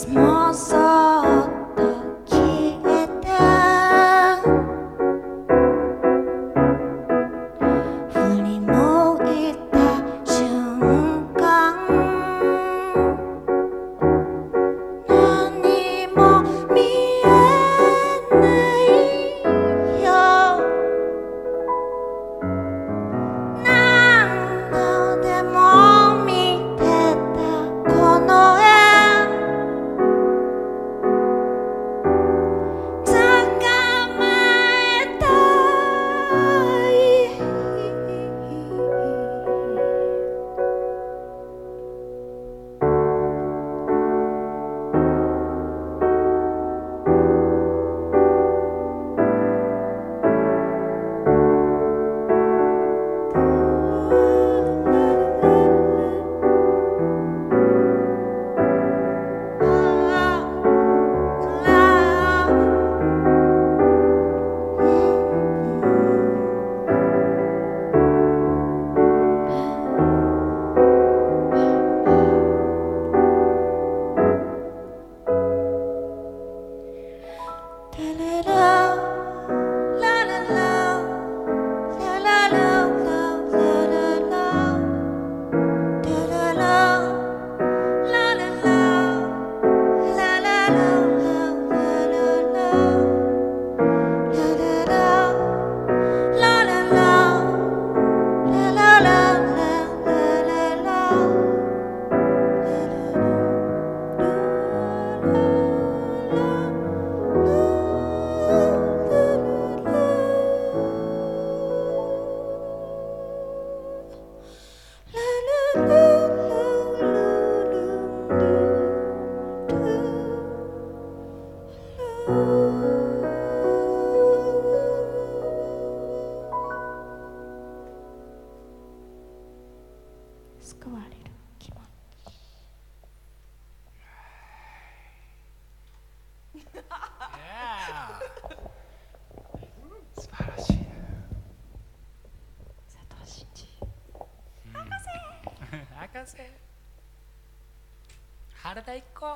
small soul. かせ原田行こう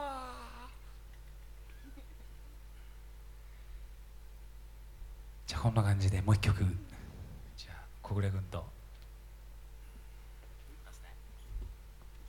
じゃあこんな感じでもう一曲。じゃあ小暮君と。